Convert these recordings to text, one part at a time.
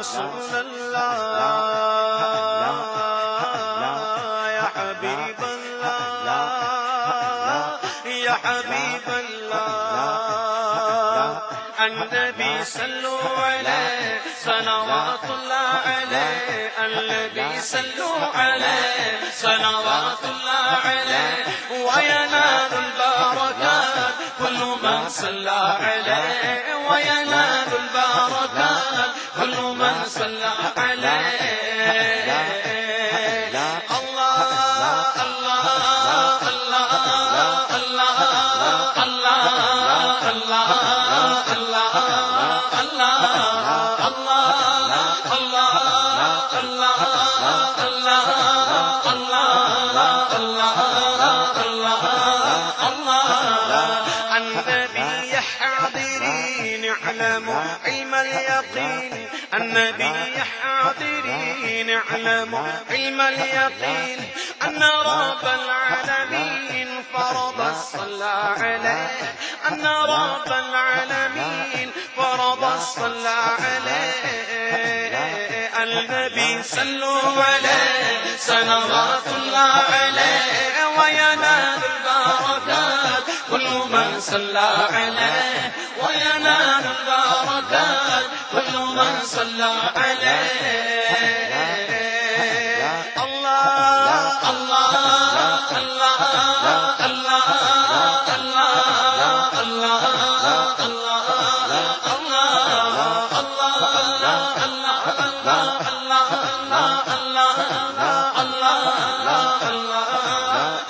رسول اللہ یا حبیب اللہ یا حبیب اللہ النبی صلو علیہ صلوات اللہ علیہ النبی صلو علیہ صلوات اللہ علیہ وینال البرکات كل من صلى عليه وينال البركات ہنومن صلاح اللہ حاضرين علم اليقين، النبي حاضرين اعلموا علم اليقين، أن رب العالمين فرض الصلاة عليه، أن رب العالمين فرض الصلاة عليه. النبي صلوا عليه، صلوات الله عليه، وينال البركات من صلى عليه وينال البركات كل من صلى عليه الله الله الله الله الله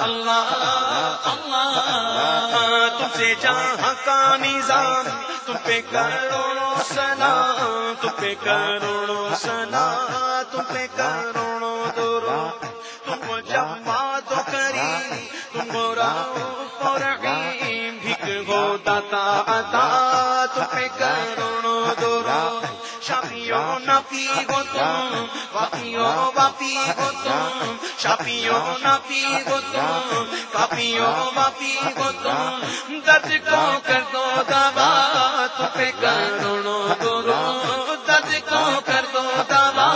الله تم سے جہاں کا نظام، تم پہ کروڑوں سنا تم پہ کروڑوں سنا تم پہ کروڑوں درو۔ تم کو جمع تو کری، تم کو رو شافیوں نفی گو تم واپیوں واپی گو تم شافیوں نفی گو تم واپیوں واپی گو تم درد کو کر دو دبا تم پہ کروڑوں درو درد کو کر دو دبا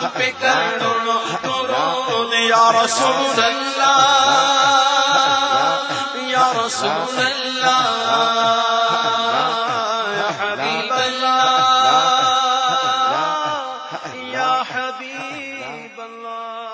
تم پہ کروڑوں درو یا رسول اللہ یا رسول اللہ حبیب اللہ.